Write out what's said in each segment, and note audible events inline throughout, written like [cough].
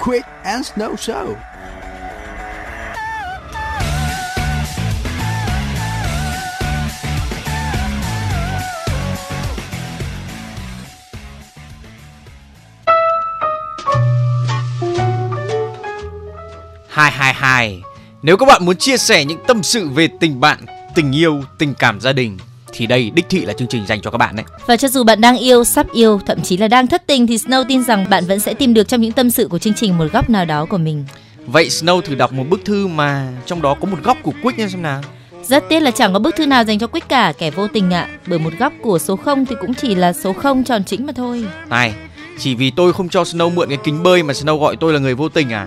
Quick and Snow Show. hai hai hai Nếu các bạn muốn chia sẻ những tâm sự về tình bạn, tình yêu, tình cảm gia đình thì đây đích thị là chương trình dành cho các bạn đấy. Và cho dù bạn đang yêu, sắp yêu, thậm chí là đang thất tình thì Snow tin rằng bạn vẫn sẽ tìm được trong những tâm sự của chương trình một góc nào đó của mình. Vậy Snow thử đọc một bức thư mà trong đó có một góc của Quick nha xem nào. Rất tiếc là chẳng có bức thư nào dành cho Quick cả, kẻ vô tình ạ. À. Bởi một góc của số 0 thì cũng chỉ là số 0 tròn chỉnh mà thôi. Này, chỉ vì tôi không cho Snow mượn cái kính bơi mà Snow gọi tôi là người vô tình à?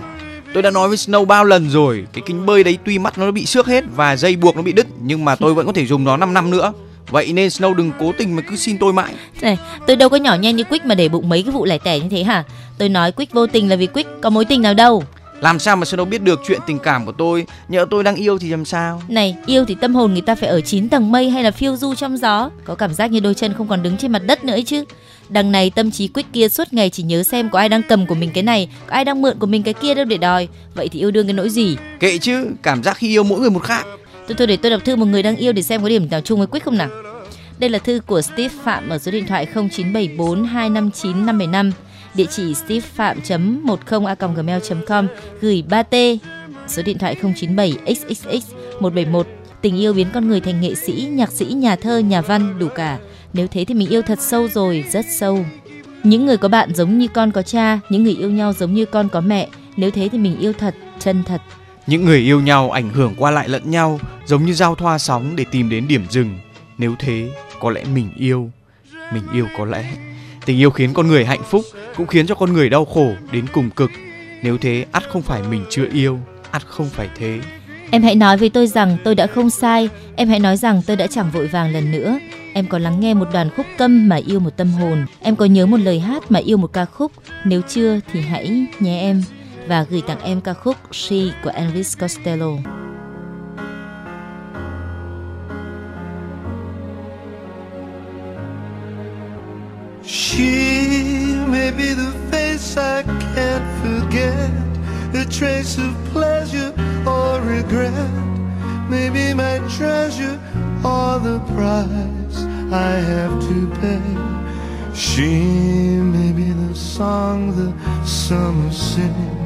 Tôi đã nói với Snow bao lần rồi, cái kính bơi đấy tuy mắt nó bị xước hết và dây buộc nó bị đứt nhưng mà tôi vẫn có thể dùng nó 5 năm nữa. Vậy nên Snow đừng cố tình mà cứ xin tôi mãi. Này, tôi đâu có nhỏ nhen như Quick mà để bụng mấy cái vụ lẻ tẻ như thế hả? Tôi nói Quick vô tình là vì Quick có mối tình nào đâu. Làm sao mà Snow biết được chuyện tình cảm của tôi? Nhỡ tôi đang yêu thì làm sao? Này, yêu thì tâm hồn người ta phải ở 9 tầng mây hay là phiêu du trong gió, có cảm giác như đôi chân không còn đứng trên mặt đất nữa ấy chứ. Đằng này tâm trí Quick kia suốt ngày chỉ nhớ xem có ai đang cầm của mình cái này, có ai đang mượn của mình cái kia đâu để đòi. Vậy thì yêu đương cái nỗi gì? Kệ chứ, cảm giác khi yêu mỗi người một khác. Tôi thôi để tôi đọc thư một người đang yêu để xem có điểm nào chung với Quyết không nào. Đây là thư của Steve Phạm ở số điện thoại 0974 259 575, địa chỉ stevefphạm.10a.gmail.com, gửi 3T, số điện thoại 097 xxx 171. Tình yêu biến con người thành nghệ sĩ, nhạc sĩ, nhà thơ, nhà văn đủ cả. Nếu thế thì mình yêu thật sâu rồi, rất sâu. Những người có bạn giống như con có cha, những người yêu nhau giống như con có mẹ. Nếu thế thì mình yêu thật, chân thật. Những người yêu nhau ảnh hưởng qua lại lẫn nhau, giống như giao thoa sóng để tìm đến điểm dừng. Nếu thế, có lẽ mình yêu. Mình yêu có lẽ. Tình yêu khiến con người hạnh phúc cũng khiến cho con người đau khổ đến cùng cực. Nếu thế ắt không phải mình chưa yêu ắt không phải thế. Em hãy nói với tôi rằng tôi đã không sai. Em hãy nói rằng tôi đã chẳng vội vàng lần nữa. Em có lắng nghe một đoàn khúc câm mà yêu một tâm hồn. Em có nhớ một lời hát mà yêu một ca khúc. Nếu chưa thì hãy nhé em. Và gửi tặng em ca khúc She của Elvis Costello. She may be the face I can't forget, a trace of pleasure or regret, maybe my treasure or the price I have to pay. She may be the song the summer sings,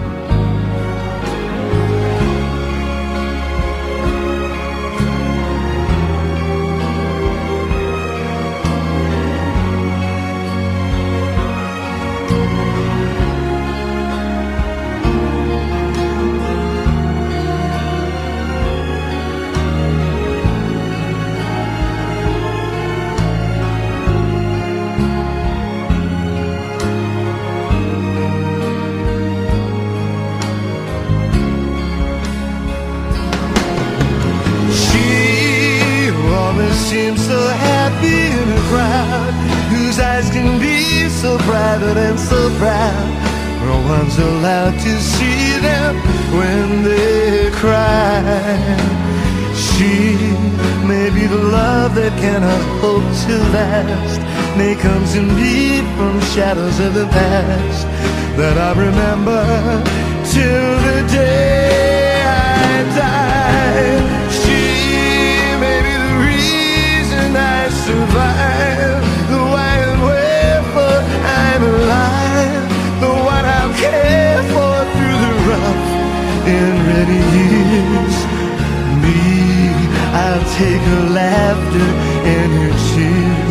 Shadows of the past that I remember till the day I die. She may be the reason I survive, the why and wherefore I'm alive, the one I'll care for through the rough and ready years. Me, I'll take her laughter and her tears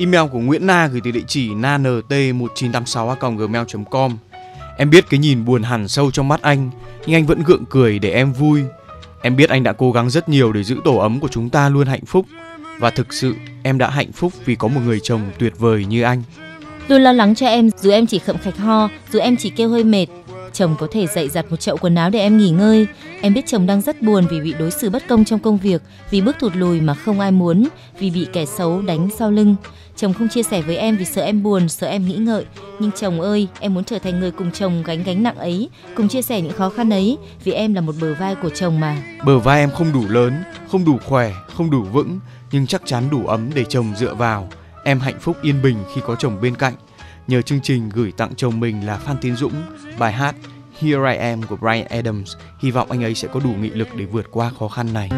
Email của Nguyễn Na gửi từ địa chỉ nant1986@gmail.com. Em biết cái nhìn buồn hẳn sâu trong mắt anh, nhưng anh vẫn gượng cười để em vui. Em biết anh đã cố gắng rất nhiều để giữ tổ ấm của chúng ta luôn hạnh phúc và thực sự em đã hạnh phúc vì có một người chồng tuyệt vời như anh. Tôi lo lắng cho em, dù em chỉ khậm khạch ho, dù em chỉ kêu hơi mệt. Chồng có thể dậy giặt một chậu quần áo để em nghỉ ngơi. Em biết chồng đang rất buồn vì bị đối xử bất công trong công việc, vì bước thụt lùi mà không ai muốn, vì bị kẻ xấu đánh sau lưng. Chồng không chia sẻ với em vì sợ em buồn, sợ em nghĩ ngợi. Nhưng chồng ơi, em muốn trở thành người cùng chồng gánh gánh nặng ấy, cùng chia sẻ những khó khăn ấy, vì em là một bờ vai của chồng mà. Bờ vai em không đủ lớn, không đủ khỏe, không đủ vững, nhưng chắc chắn đủ ấm để chồng dựa vào. Em hạnh phúc yên bình khi có chồng bên cạnh. Nhờ chương trình gửi tặng chồng mình là Phan Tiến Dũng, bài hát Here I Am của Brian Adams. Hy vọng anh ấy sẽ có đủ nghị lực để vượt qua khó khăn này.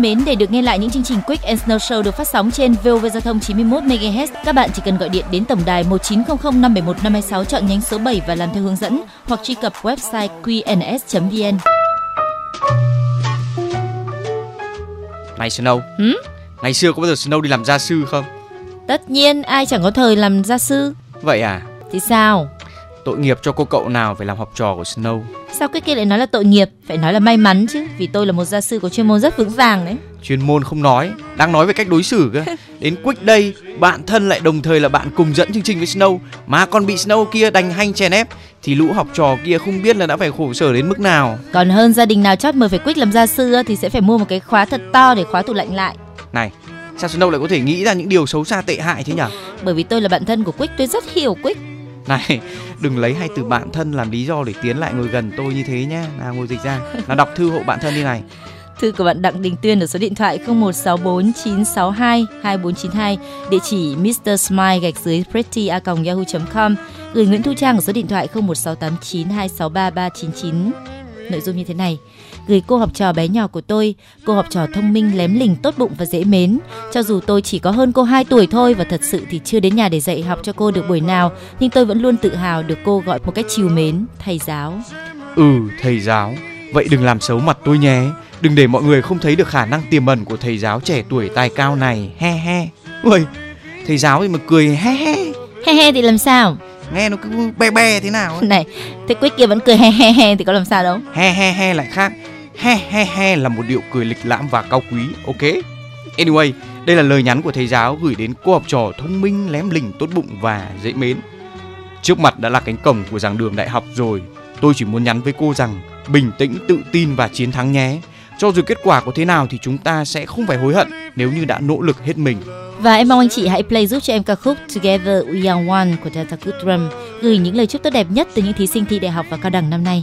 Thân mến, để được nghe lại những chương trình Quick and Snow Show được phát sóng trên VOV Giao thông 91 MHz, các bạn chỉ cần gọi điện đến tổng đài 1900 571 526 chọn nhánh số 7 và làm theo hướng dẫn hoặc truy cập website qns.vn. Này Snow, Hử? ngày xưa có bao giờ Snow đi làm gia sư không? Tất nhiên ai chẳng có thời làm gia sư Vậy à, thì sao? Tội nghiệp cho cô cậu nào phải làm học trò của Snow. Sao cái kia lại nói là tội nghiệp? Phải nói là may mắn chứ, vì tôi là một gia sư có chuyên môn rất vững vàng đấy. Chuyên môn không nói, đang nói về cách đối xử cơ. [laughs] Đến Quick đây, bạn thân lại đồng thời là bạn cùng dẫn chương trình với Snow mà còn bị Snow kia đành hanh chèn ép thì lũ học trò kia không biết là đã phải khổ sở đến mức nào. Còn hơn gia đình nào chót mời phải Quick làm gia sư thì sẽ phải mua một cái khóa thật to để khóa tủ lạnh lại. Này, sao Snow lại có thể nghĩ ra những điều xấu xa tệ hại thế nhỉ? Bởi vì tôi là bạn thân của Quick, tôi rất hiểu Quick. Này, đừng lấy hai từ bạn thân làm lý do để tiến lại ngồi gần tôi như thế nhé, Nào ngồi dịch ra, là đọc thư hộ bạn thân đi này. Thư của bạn Đặng Đình Tuyên ở số điện thoại 01649622492, địa chỉ Mr. Smile gạch dưới pretty a yahoo.com, gửi Nguyễn Thu Trang ở số điện thoại 01689263399. Nội dung như thế này: Gửi cô học trò bé nhỏ của tôi, cô học trò thông minh, lém lỉnh, tốt bụng và dễ mến. Cho dù tôi chỉ có hơn cô 2 tuổi thôi và thật sự thì chưa đến nhà để dạy học cho cô được buổi nào, nhưng tôi vẫn luôn tự hào được cô gọi một cách chiều mến, thầy giáo. Ừ, thầy giáo. Vậy đừng làm xấu mặt tôi nhé. Đừng để mọi người không thấy được khả năng tiềm ẩn của thầy giáo trẻ tuổi tài cao này. He he. Ui, thầy giáo thì mà cười he he. He he thì làm sao? Nghe nó cứ be be thế nào ấy. [laughs] Này, thế Quick kia vẫn cười he he he thì có làm sao đâu? He he he lại khác. He he he là một điệu cười lịch lãm và cao quý. Ok. Anyway, đây là lời nhắn của thầy giáo gửi đến cô học trò thông minh, lém lỉnh, tốt bụng và dễ mến. Trước mặt đã là cánh cổng của giảng đường đại học rồi. Tôi chỉ muốn nhắn với cô rằng bình tĩnh, tự tin và chiến thắng nhé. Cho dù kết quả có thế nào thì chúng ta sẽ không phải hối hận nếu như đã nỗ lực hết mình. Và em mong anh chị hãy play giúp cho em ca khúc Together We Are One của Tata Kutram gửi những lời chúc tốt đẹp nhất từ những thí sinh thi đại học và cao đẳng năm nay.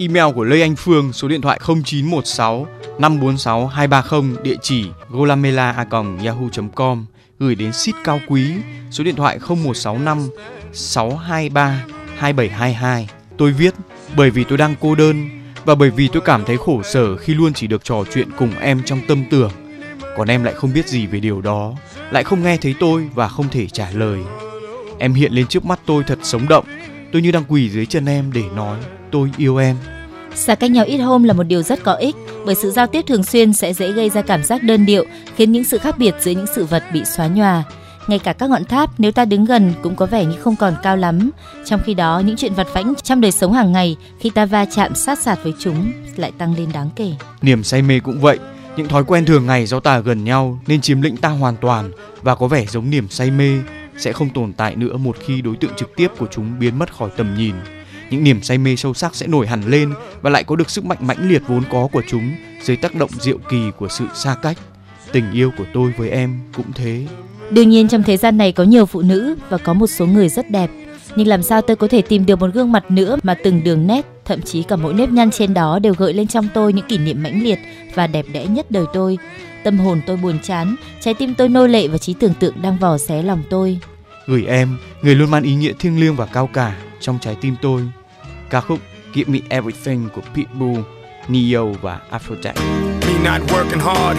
Email của Lê Anh Phương số điện thoại 0916 546 230 địa chỉ golamela@yahoo.com gửi đến ship cao quý, số điện thoại 0165 623 2722. Tôi viết, bởi vì tôi đang cô đơn và bởi vì tôi cảm thấy khổ sở khi luôn chỉ được trò chuyện cùng em trong tâm tưởng. Còn em lại không biết gì về điều đó, lại không nghe thấy tôi và không thể trả lời. Em hiện lên trước mắt tôi thật sống động. Tôi như đang quỳ dưới chân em để nói tôi yêu em Xa cách nhau ít hôm là một điều rất có ích bởi sự giao tiếp thường xuyên sẽ dễ gây ra cảm giác đơn điệu, khiến những sự khác biệt giữa những sự vật bị xóa nhòa. Ngay cả các ngọn tháp nếu ta đứng gần cũng có vẻ như không còn cao lắm. Trong khi đó, những chuyện vặt vãnh trong đời sống hàng ngày khi ta va chạm sát sạt với chúng lại tăng lên đáng kể. Niềm say mê cũng vậy. Những thói quen thường ngày do ta gần nhau nên chiếm lĩnh ta hoàn toàn và có vẻ giống niềm say mê sẽ không tồn tại nữa một khi đối tượng trực tiếp của chúng biến mất khỏi tầm nhìn. Những niềm say mê sâu sắc sẽ nổi hẳn lên và lại có được sức mạnh mãnh liệt vốn có của chúng dưới tác động diệu kỳ của sự xa cách. Tình yêu của tôi với em cũng thế. Đương nhiên trong thế gian này có nhiều phụ nữ và có một số người rất đẹp. Nhưng làm sao tôi có thể tìm được một gương mặt nữa mà từng đường nét, thậm chí cả mỗi nếp nhăn trên đó đều gợi lên trong tôi những kỷ niệm mãnh liệt và đẹp đẽ nhất đời tôi. Tâm hồn tôi buồn chán, trái tim tôi nô lệ và trí tưởng tượng đang vò xé lòng tôi. Gửi em, người luôn mang ý nghĩa thiêng liêng và cao cả trong trái tim tôi. Ca khúc Give Me Everything của Pitbull, Neo và Aphrodite. Me not working hard.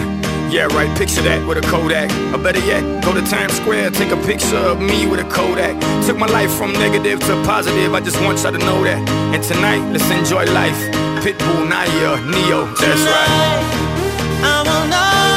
Yeah, right, picture that with a Kodak. Or better yet, go to Times Square, take a picture of me with a Kodak. Took my life from negative to positive, I just want y'all to know that. And tonight, let's enjoy life. Pitbull, Naya, Neo, that's right. I want all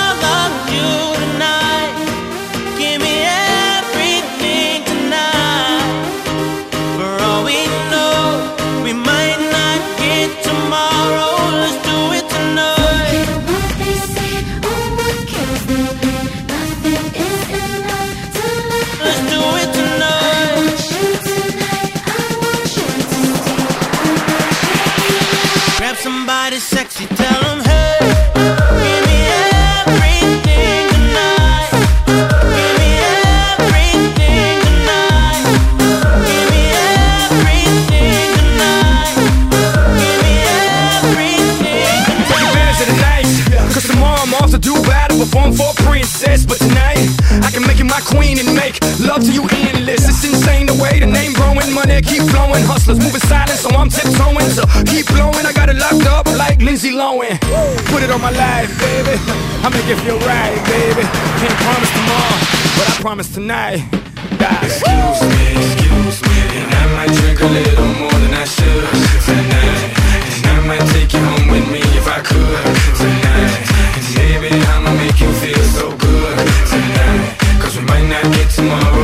Hustlers moving silent, so I'm tiptoeing. So keep blowing, I got it locked up like Lindsay Lohan. Put it on my life, baby. I make it feel right, baby. Can't promise tomorrow, but I promise tonight. Excuse me, excuse me, and I might drink a little more than I should tonight. And I might take you home with me if I could tonight. And maybe I'ma make you feel so good tonight. Cause we might not get tomorrow.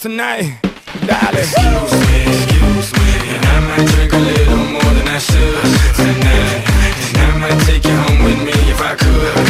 Tonight. Darling. Excuse me, excuse me, and I might drink a little more than I should tonight. And I might take you home with me if I could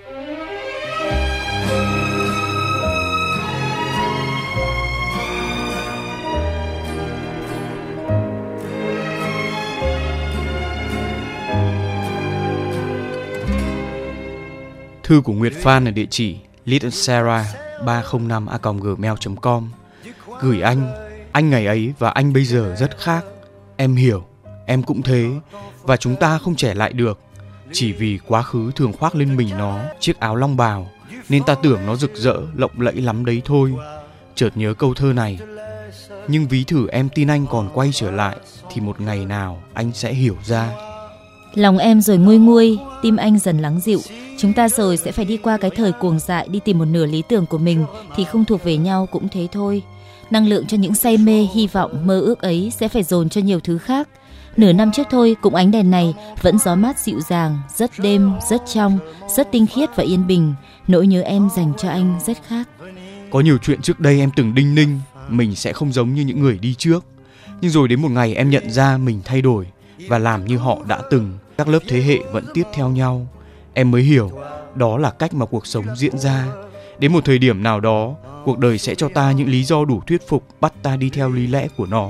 Thư của Nguyệt Phan ở địa chỉ littlesarah 305 gmail.com Gửi anh, anh ngày ấy và anh bây giờ rất khác. Em hiểu, em cũng thế và chúng ta không trẻ lại được. Chỉ vì quá khứ thường khoác lên mình nó chiếc áo long bào nên ta tưởng nó rực rỡ, lộng lẫy lắm đấy thôi. Chợt nhớ câu thơ này. Nhưng ví thử em tin anh còn quay trở lại thì một ngày nào anh sẽ hiểu ra. Lòng em rồi nguôi nguôi, tim anh dần lắng dịu. Chúng ta rồi sẽ phải đi qua cái thời cuồng dại đi tìm một nửa lý tưởng của mình thì không thuộc về nhau cũng thế thôi. Năng lượng cho những say mê, hy vọng, mơ ước ấy sẽ phải dồn cho nhiều thứ khác. Nửa năm trước thôi, cũng ánh đèn này vẫn gió mát dịu dàng, rất đêm, rất trong, rất tinh khiết và yên bình. Nỗi nhớ em dành cho anh rất khác. Có nhiều chuyện trước đây em từng đinh ninh mình sẽ không giống như những người đi trước. Nhưng rồi đến một ngày em nhận ra mình thay đổi và làm như họ đã từng. Các lớp thế hệ vẫn tiếp theo nhau. Em mới hiểu đó là cách mà cuộc sống diễn ra. Đến một thời điểm nào đó, cuộc đời sẽ cho ta những lý do đủ thuyết phục bắt ta đi theo lý lẽ của nó.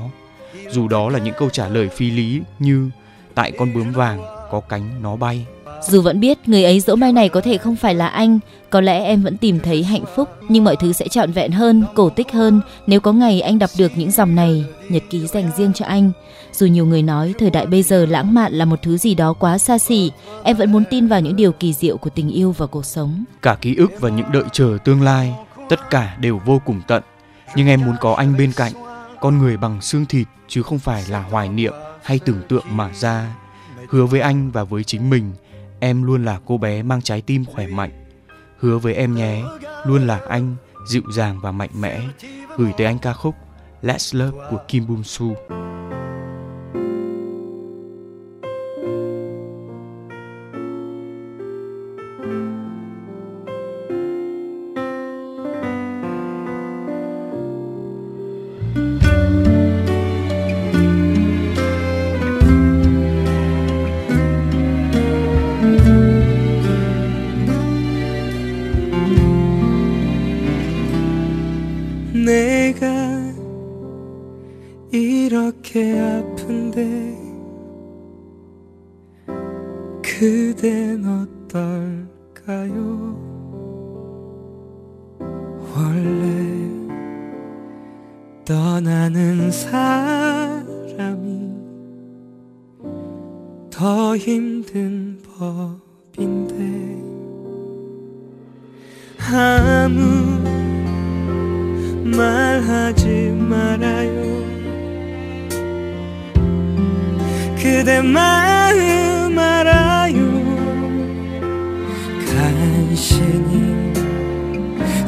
Dù đó là những câu trả lời phi lý như tại con bướm vàng có cánh nó bay. Dù vẫn biết người ấy dỗ mai này có thể không phải là anh, có lẽ em vẫn tìm thấy hạnh phúc, nhưng mọi thứ sẽ trọn vẹn hơn, cổ tích hơn nếu có ngày anh đọc được những dòng này, nhật ký dành riêng cho anh. Dù nhiều người nói thời đại bây giờ lãng mạn là một thứ gì đó quá xa xỉ, em vẫn muốn tin vào những điều kỳ diệu của tình yêu và cuộc sống. Cả ký ức và những đợi chờ tương lai, tất cả đều vô cùng tận. Nhưng em muốn có anh bên cạnh, con người bằng xương thịt chứ không phải là hoài niệm hay tưởng tượng mà ra. Hứa với anh và với chính mình, em luôn là cô bé mang trái tim khỏe mạnh. Hứa với em nhé, luôn là anh, dịu dàng và mạnh mẽ. Gửi tới anh ca khúc Let's Love của Kim Bum Su. 내가 이렇게 아픈데 그댄 어떨까요? 원래 떠나는 사람이 더 힘든 법인데 아무 말하지 말아요. 그대 마음 알아요. 간신히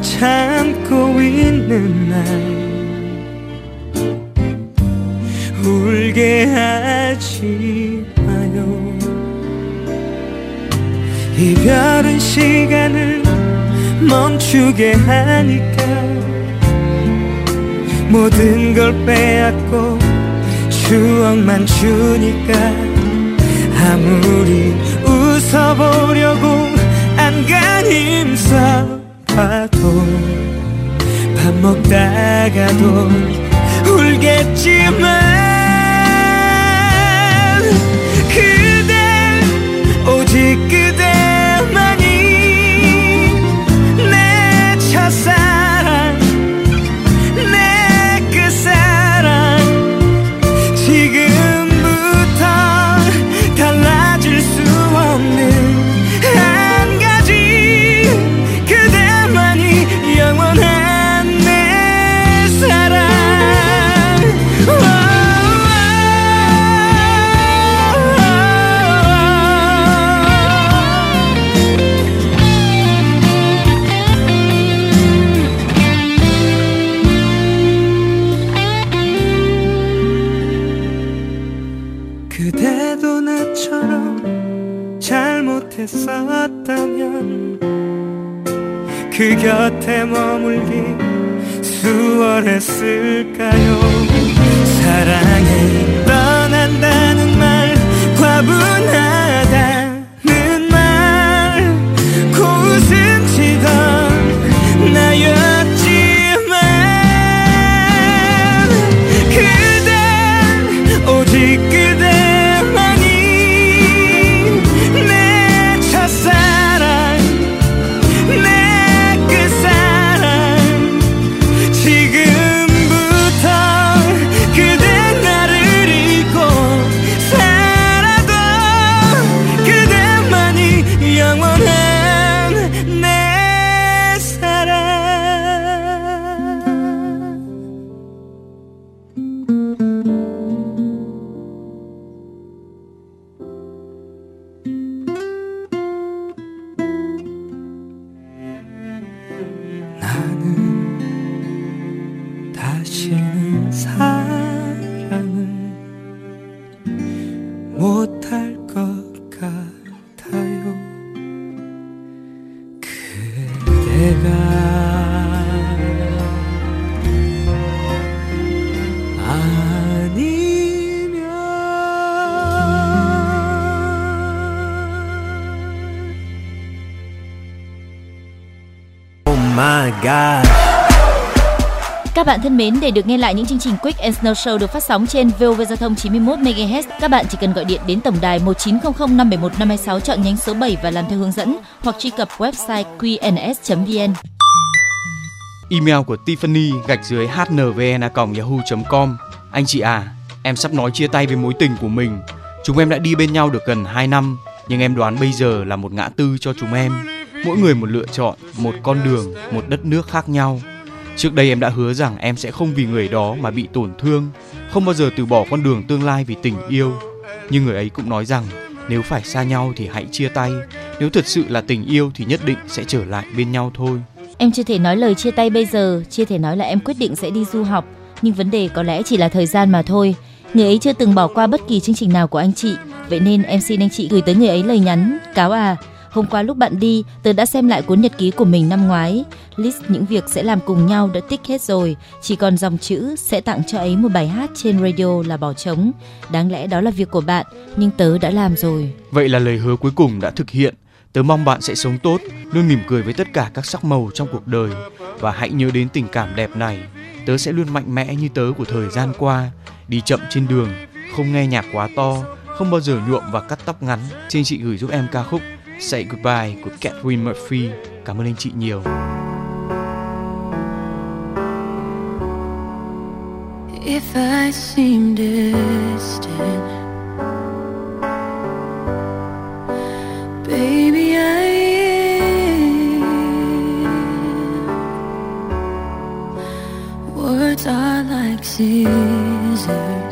참고 있는 날 울게 하지 마요. 이별은 시간을 멈추게 하니까 모든 걸 빼앗고 추억만 주니까 아무리 웃어보려고 안간 힘써봐도 밥 먹다가도 울겠지만 그대 오직 그대 Các bạn thân mến, để được nghe lại những chương trình Quick and Snow Show được phát sóng trên VOV Giao thông 91 MHz, các bạn chỉ cần gọi điện đến tổng đài 1900 571 526 chọn nhánh số 7 và làm theo hướng dẫn hoặc truy cập website qns.vn. Email của Tiffany gạch dưới hnvn@yahoo.com. Anh chị à, em sắp nói chia tay với mối tình của mình. Chúng em đã đi bên nhau được gần 2 năm, nhưng em đoán bây giờ là một ngã tư cho chúng em. Mỗi người một lựa chọn, một con đường, một đất nước khác nhau. Trước đây em đã hứa rằng em sẽ không vì người đó mà bị tổn thương, không bao giờ từ bỏ con đường tương lai vì tình yêu. Nhưng người ấy cũng nói rằng nếu phải xa nhau thì hãy chia tay, nếu thật sự là tình yêu thì nhất định sẽ trở lại bên nhau thôi. Em chưa thể nói lời chia tay bây giờ, chưa thể nói là em quyết định sẽ đi du học, nhưng vấn đề có lẽ chỉ là thời gian mà thôi. Người ấy chưa từng bỏ qua bất kỳ chương trình nào của anh chị, vậy nên em xin anh chị gửi tới người ấy lời nhắn. Cáo à, hôm qua lúc bạn đi, tớ đã xem lại cuốn nhật ký của mình năm ngoái. List những việc sẽ làm cùng nhau đã tích hết rồi, chỉ còn dòng chữ sẽ tặng cho ấy một bài hát trên radio là bỏ trống. Đáng lẽ đó là việc của bạn, nhưng tớ đã làm rồi. Vậy là lời hứa cuối cùng đã thực hiện. Tớ mong bạn sẽ sống tốt, luôn mỉm cười với tất cả các sắc màu trong cuộc đời và hãy nhớ đến tình cảm đẹp này. Tớ sẽ luôn mạnh mẽ như tớ của thời gian qua, đi chậm trên đường, không nghe nhạc quá to, không bao giờ nhuộm và cắt tóc ngắn. Xin chị gửi giúp em ca khúc Say Goodbye của Catherine Murphy. Cảm ơn anh chị nhiều. If I seem distant, baby, I am. Words are like scissors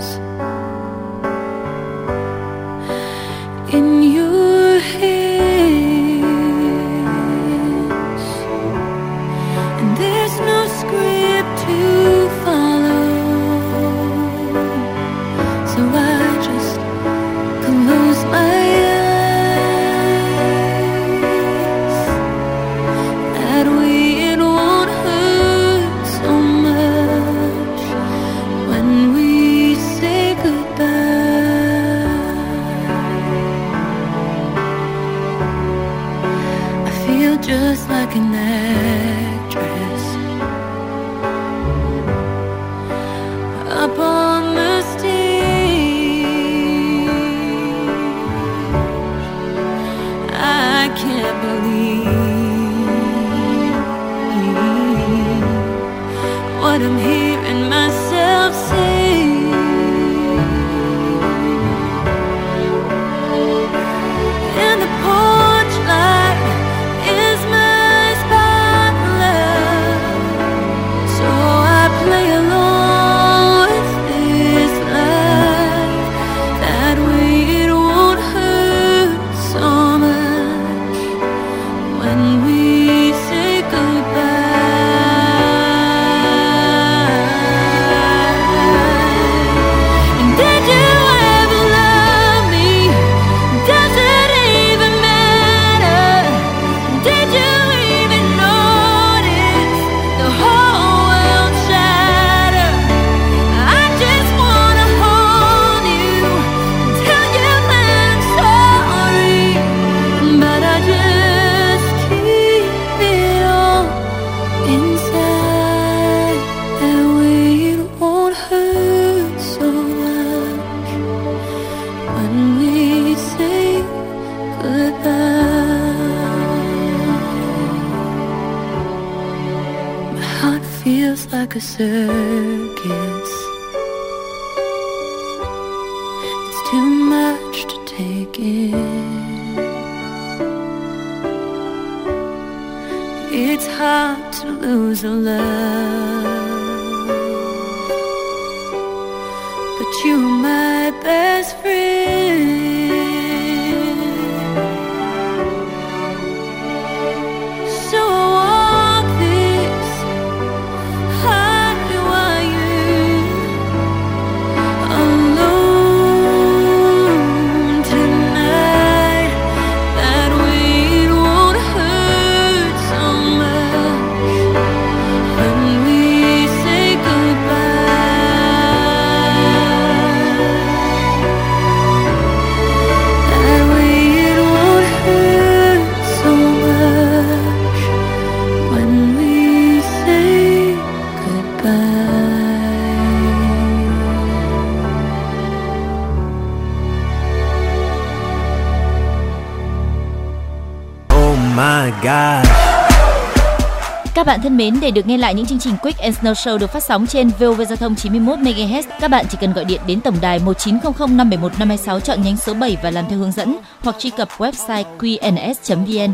thân mến, để được nghe lại những chương trình Quick and Snow Show được phát sóng trên VOV Giao thông 91 MHz, các bạn chỉ cần gọi điện đến tổng đài 1900 571 526 chọn nhánh số 7 và làm theo hướng dẫn hoặc truy cập website qns.vn.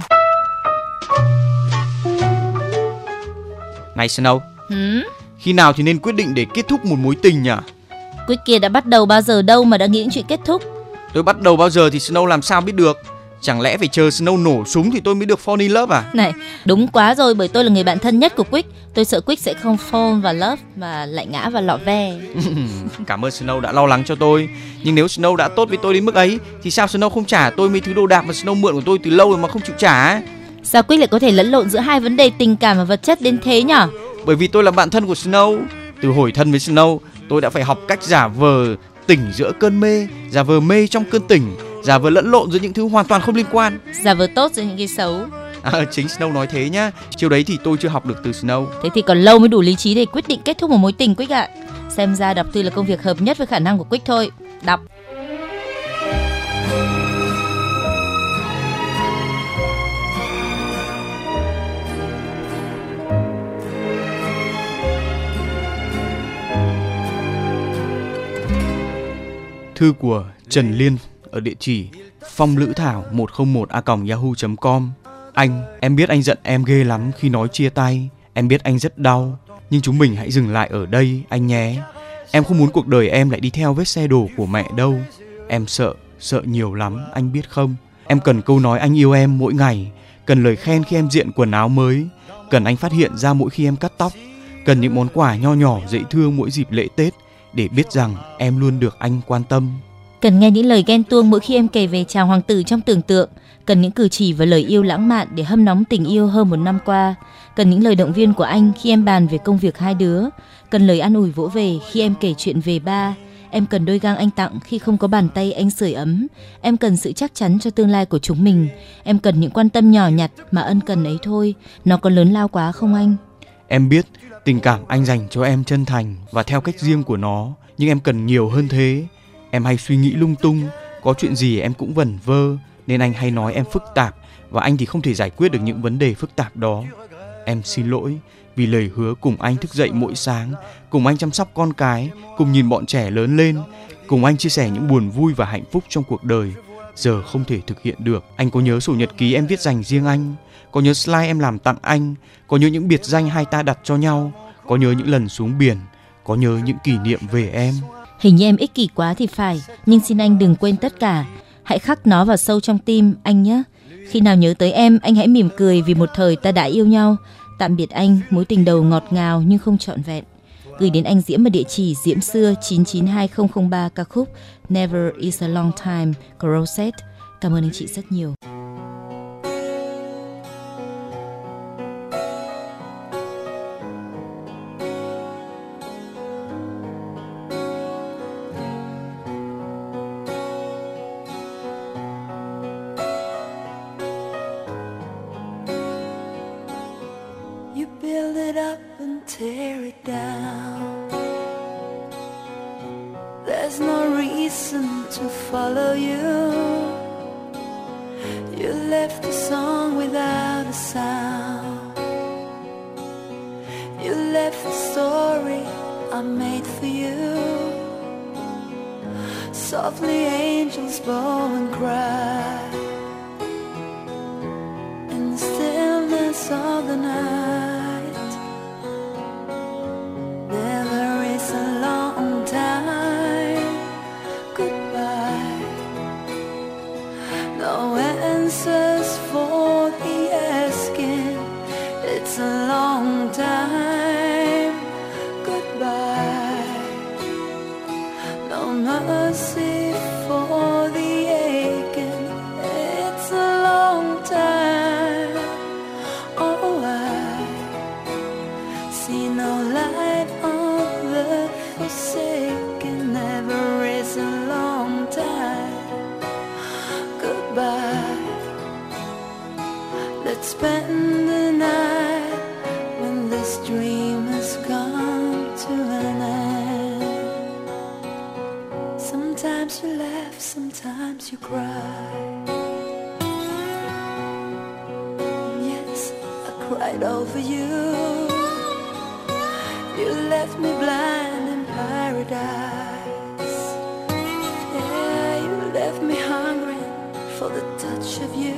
Này Snow, Hmm? khi nào thì nên quyết định để kết thúc một mối tình nhỉ? Quick kia đã bắt đầu bao giờ đâu mà đã nghĩ chuyện kết thúc. Tôi bắt đầu bao giờ thì Snow làm sao biết được? Chẳng lẽ phải chờ Snow nổ súng thì tôi mới được fall in love à? Này, đúng quá rồi bởi tôi là người bạn thân nhất của Quick. Tôi sợ Quick sẽ không fall vào love mà lại ngã vào lọ ve. [laughs] Cảm ơn Snow đã lo lắng cho tôi. Nhưng nếu Snow đã tốt với tôi đến mức ấy thì sao Snow không trả tôi mấy thứ đồ đạc mà Snow mượn của tôi từ lâu rồi mà không chịu trả? Sao Quick lại có thể lẫn lộn giữa hai vấn đề tình cảm và vật chất đến thế nhở? Bởi vì tôi là bạn thân của Snow. Từ hồi thân với Snow, tôi đã phải học cách giả vờ tỉnh giữa cơn mê, giả vờ mê trong cơn tỉnh, giả vờ lẫn lộn giữa những thứ hoàn toàn không liên quan. Giả vờ tốt giữa những cái xấu. À, chính Snow nói thế nhá. Chiều đấy thì tôi chưa học được từ Snow. Thế thì còn lâu mới đủ lý trí để quyết định kết thúc một mối tình Quick ạ. Xem ra đọc thư là công việc hợp nhất với khả năng của Quick thôi. Đọc. Thư của Trần Liên ở địa chỉ phong lữ thảo 101 a yahoo.com Anh, em biết anh giận em ghê lắm khi nói chia tay. Em biết anh rất đau. Nhưng chúng mình hãy dừng lại ở đây, anh nhé. Em không muốn cuộc đời em lại đi theo vết xe đổ của mẹ đâu. Em sợ, sợ nhiều lắm, anh biết không? Em cần câu nói anh yêu em mỗi ngày. Cần lời khen khi em diện quần áo mới. Cần anh phát hiện ra mỗi khi em cắt tóc. Cần những món quà nho nhỏ dễ thương mỗi dịp lễ Tết để biết rằng em luôn được anh quan tâm. Cần nghe những lời ghen tuông mỗi khi em kể về chàng hoàng tử trong tưởng tượng. Cần những cử chỉ và lời yêu lãng mạn để hâm nóng tình yêu hơn một năm qua. Cần những lời động viên của anh khi em bàn về công việc hai đứa. Cần lời an ủi vỗ về khi em kể chuyện về ba. Em cần đôi găng anh tặng khi không có bàn tay anh sưởi ấm. Em cần sự chắc chắn cho tương lai của chúng mình. Em cần những quan tâm nhỏ nhặt mà ân cần ấy thôi. Nó có lớn lao quá không anh? Em biết tình cảm anh dành cho em chân thành và theo cách riêng của nó, nhưng em cần nhiều hơn thế. Em hay suy nghĩ lung tung, có chuyện gì em cũng vẩn vơ, nên anh hay nói em phức tạp và anh thì không thể giải quyết được những vấn đề phức tạp đó. Em xin lỗi vì lời hứa cùng anh thức dậy mỗi sáng, cùng anh chăm sóc con cái, cùng nhìn bọn trẻ lớn lên, cùng anh chia sẻ những buồn vui và hạnh phúc trong cuộc đời. Giờ không thể thực hiện được. Anh có nhớ sổ nhật ký em viết dành riêng anh, có nhớ slide em làm tặng anh, có nhớ những biệt danh hai ta đặt cho nhau, có nhớ những lần xuống biển, có nhớ những kỷ niệm về em. Hình như em ích kỷ quá thì phải, nhưng xin anh đừng quên tất cả. Hãy khắc nó vào sâu trong tim anh nhé. Khi nào nhớ tới em, anh hãy mỉm cười vì một thời ta đã yêu nhau. Tạm biệt anh, mối tình đầu ngọt ngào nhưng không trọn vẹn. Gửi đến anh Diễm ở địa chỉ diễm xưa 992003 ca khúc Never is a long time của Rosette. Cảm ơn anh chị rất nhiều. Spend the night when this dream has come to an end. Sometimes you laugh, sometimes you cry. Yes, I cried over you. You left me blind in paradise. Yeah, you left me hungry for the touch of you.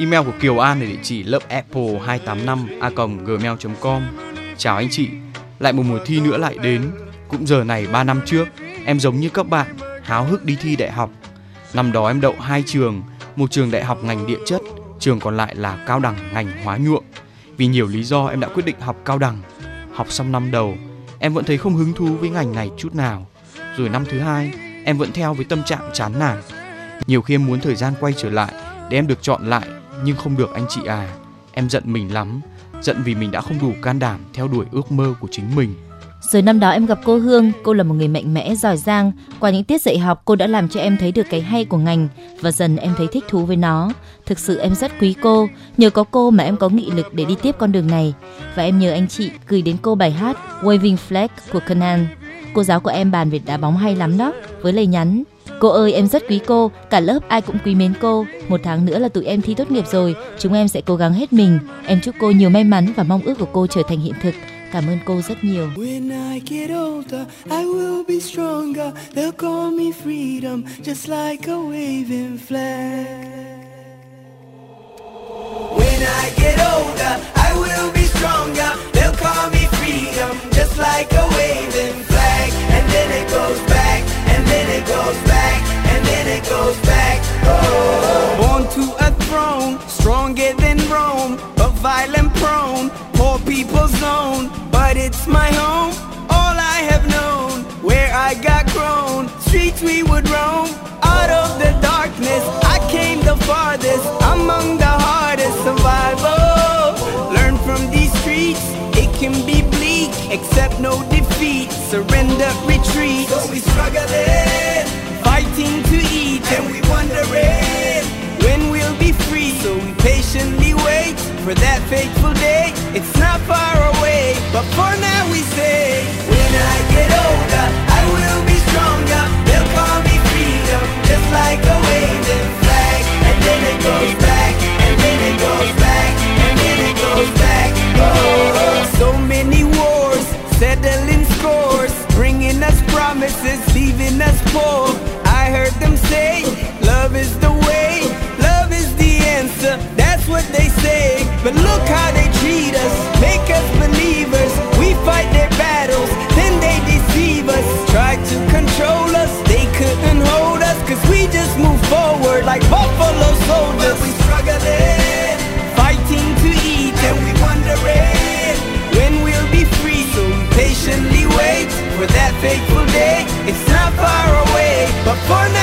Email của Kiều An ở địa chỉ loveapple 285 a gmail.com. Chào anh chị, lại một mùa thi nữa lại đến. Cũng giờ này 3 năm trước, em giống như các bạn, háo hức đi thi đại học. Năm đó em đậu hai trường, một trường đại học ngành địa chất, trường còn lại là cao đẳng ngành hóa nhuộm. Vì nhiều lý do em đã quyết định học cao đẳng. Học xong năm đầu, em vẫn thấy không hứng thú với ngành này chút nào. Rồi năm thứ hai, em vẫn theo với tâm trạng chán nản. Nhiều khi em muốn thời gian quay trở lại để em được chọn lại nhưng không được anh chị à. Em giận mình lắm, giận vì mình đã không đủ can đảm theo đuổi ước mơ của chính mình. Rồi năm đó em gặp cô Hương, cô là một người mạnh mẽ, giỏi giang. Qua những tiết dạy học, cô đã làm cho em thấy được cái hay của ngành và dần em thấy thích thú với nó. Thực sự em rất quý cô, nhờ có cô mà em có nghị lực để đi tiếp con đường này. Và em nhờ anh chị gửi đến cô bài hát Waving Flag của Conan. Cô giáo của em bàn về đá bóng hay lắm đó, với lời nhắn Cô ơi em rất quý cô, cả lớp ai cũng quý mến cô. Một tháng nữa là tụi em thi tốt nghiệp rồi, chúng em sẽ cố gắng hết mình. Em chúc cô nhiều may mắn và mong ước của cô trở thành hiện thực. Cảm ơn cô rất nhiều. When I get older, I will be stronger. They'll call me freedom, just like a waving flag. When I get older, I will be stronger. They'll call me freedom, just like a waving flag. And then it goes back, then it goes back, and then it goes back. Oh. Born to a throne, stronger than Rome, but violent prone, poor people's zone. But it's my home, all I have known, where I got grown. Streets we would roam, out of the darkness. I came the farthest, among the hardest survival. Learn from these streets, it can be bleak, except no defeat. Surrender, retreat. So we struggling, fighting to eat, and we wondering when we'll be free. So we patiently wait for that fateful day. It's not far away, but for now we say, when I get older, I will be stronger. They'll call me freedom, just like a waving flag. And then it goes back, and then it goes back, and then it goes back. Oh, oh, oh. so many us promises, leaving us poor. I heard them say, love is the way, love is the answer. That's what they say. But look how they treat us, make us believers. We fight their battles, then they deceive us. Try to control us, they couldn't hold us. Cause we just move forward like buffalo soldiers. But we struggling, fighting to eat, and we wondering when we'll be free. So we patiently wait for that fateful for now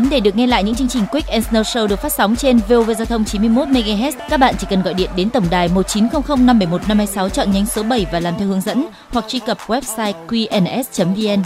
mến, để được nghe lại những chương trình Quick and Snow Show được phát sóng trên VOV Giao thông 91 MHz, các bạn chỉ cần gọi điện đến tổng đài 1900 571 526 chọn nhánh số 7 và làm theo hướng dẫn hoặc truy cập website qns.vn.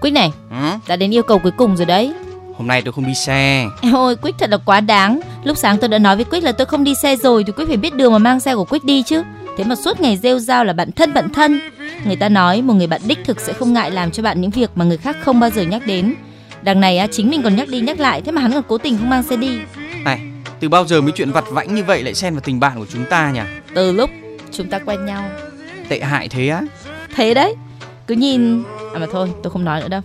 Quick này, Ừ? đã đến yêu cầu cuối cùng rồi đấy. Hôm nay tôi không đi xe. Ơi, Quick thật là quá đáng. Lúc sáng tôi đã nói với Quick là tôi không đi xe rồi thì Quick phải biết đường mà mang xe của Quick đi chứ. Thế mà suốt ngày rêu rao là bạn thân bạn thân. Người ta nói một người bạn đích thực sẽ không ngại làm cho bạn những việc mà người khác không bao giờ nhắc đến. Đằng này á, chính mình còn nhắc đi nhắc lại, thế mà hắn còn cố tình không mang xe đi. Này, từ bao giờ mấy chuyện vặt vãnh như vậy lại xen vào tình bạn của chúng ta nhỉ? Từ lúc chúng ta quen nhau. Tệ hại thế á? Thế đấy. Cứ nhìn... À mà thôi, tôi không nói nữa đâu.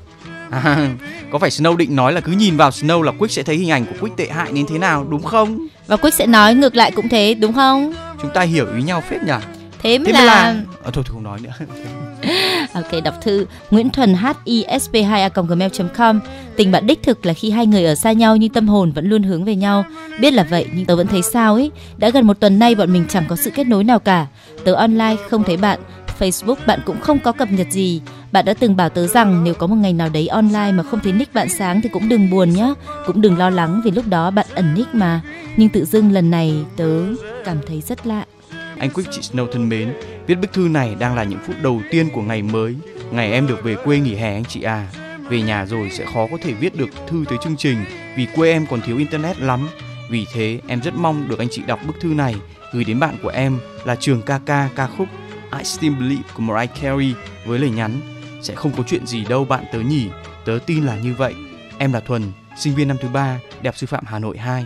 À, có phải Snow định nói là cứ nhìn vào Snow là Quick sẽ thấy hình ảnh của Quick tệ hại đến thế nào đúng không? Và Quick sẽ nói ngược lại cũng thế, đúng không? Chúng ta hiểu ý nhau phết nhỉ? Thế mới Thế là... À, thôi, thôi không nói nữa. [laughs] Ok, đọc thư Nguyễn Thuần hisp2a.gmail.com Tình bạn đích thực là khi hai người ở xa nhau nhưng tâm hồn vẫn luôn hướng về nhau. Biết là vậy nhưng tớ vẫn thấy sao ấy. Đã gần một tuần nay bọn mình chẳng có sự kết nối nào cả. Tớ online không thấy bạn, Facebook bạn cũng không có cập nhật gì. Bạn đã từng bảo tớ rằng nếu có một ngày nào đấy online mà không thấy nick bạn sáng thì cũng đừng buồn nhá, cũng đừng lo lắng vì lúc đó bạn ẩn nick mà. Nhưng tự dưng lần này tớ cảm thấy rất lạ. Anh Quick chị Snow thân mến, viết bức thư này đang là những phút đầu tiên của ngày mới, ngày em được về quê nghỉ hè anh chị à. Về nhà rồi sẽ khó có thể viết được thư tới chương trình vì quê em còn thiếu internet lắm. Vì thế em rất mong được anh chị đọc bức thư này gửi đến bạn của em là Trường KK ca khúc I Still Believe của Mariah Carey với lời nhắn sẽ không có chuyện gì đâu bạn tớ nhỉ, tớ tin là như vậy. Em là Thuần, sinh viên năm thứ ba, Đại học sư phạm Hà Nội 2.